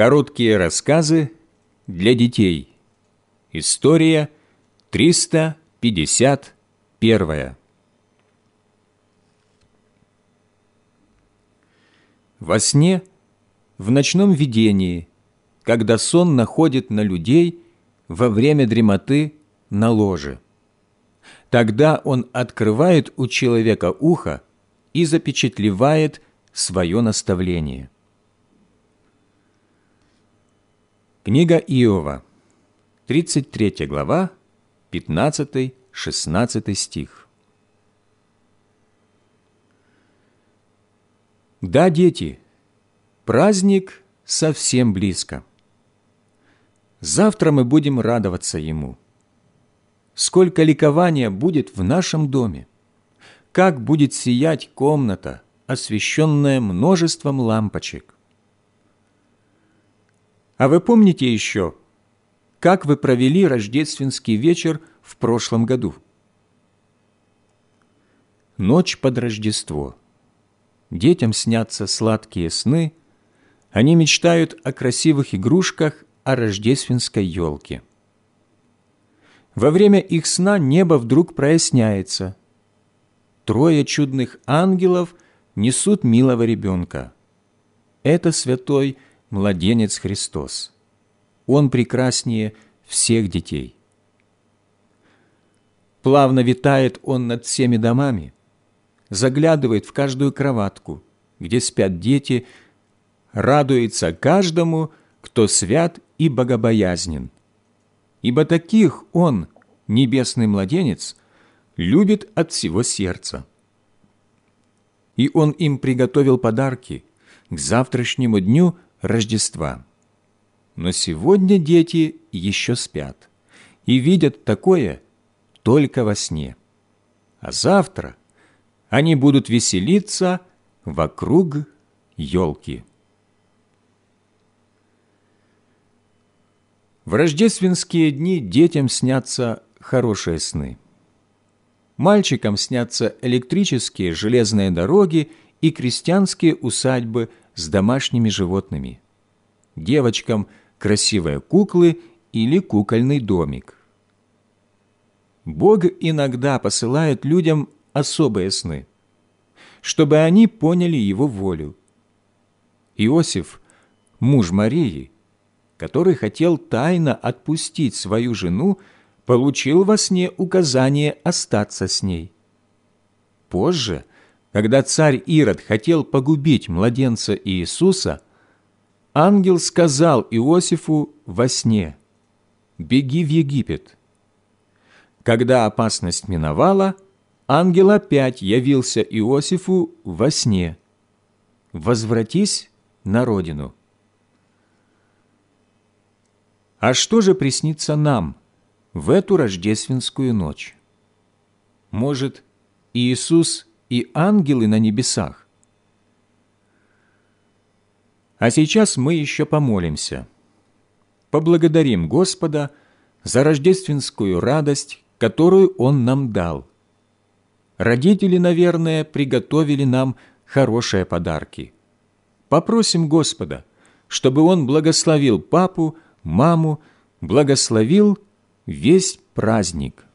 Короткие рассказы для детей. История 351. Во сне, в ночном видении, когда сон находит на людей во время дремоты на ложе. Тогда он открывает у человека ухо и запечатлевает свое наставление. Книга Иова, 33 глава, 15-16 стих. Да, дети, праздник совсем близко. Завтра мы будем радоваться ему. Сколько ликования будет в нашем доме! Как будет сиять комната, освещенная множеством лампочек! А вы помните еще, как вы провели рождественский вечер в прошлом году? Ночь под Рождество. Детям снятся сладкие сны, они мечтают о красивых игрушках, о рождественской елке. Во время их сна небо вдруг проясняется. Трое чудных ангелов несут милого ребенка. Это святой – младенец Христос. Он прекраснее всех детей. Плавно витает Он над всеми домами, заглядывает в каждую кроватку, где спят дети, радуется каждому, кто свят и богобоязнен. Ибо таких Он, небесный младенец, любит от всего сердца. И Он им приготовил подарки к завтрашнему дню – Рождества. Но сегодня дети еще спят и видят такое только во сне. А завтра они будут веселиться вокруг елки. В рождественские дни детям снятся хорошие сны. Мальчикам снятся электрические железные дороги и крестьянские усадьбы с домашними животными. Девочкам – красивые куклы или кукольный домик. Бог иногда посылает людям особые сны, чтобы они поняли Его волю. Иосиф, муж Марии, который хотел тайно отпустить свою жену, получил во сне указание остаться с ней. Позже когда царь Ирод хотел погубить младенца Иисуса, ангел сказал Иосифу во сне «Беги в Египет». Когда опасность миновала, ангел опять явился Иосифу во сне «Возвратись на родину». А что же приснится нам в эту рождественскую ночь? Может, Иисус – и ангелы на небесах. А сейчас мы еще помолимся. Поблагодарим Господа за рождественскую радость, которую Он нам дал. Родители, наверное, приготовили нам хорошие подарки. Попросим Господа, чтобы Он благословил папу, маму, благословил весь праздник –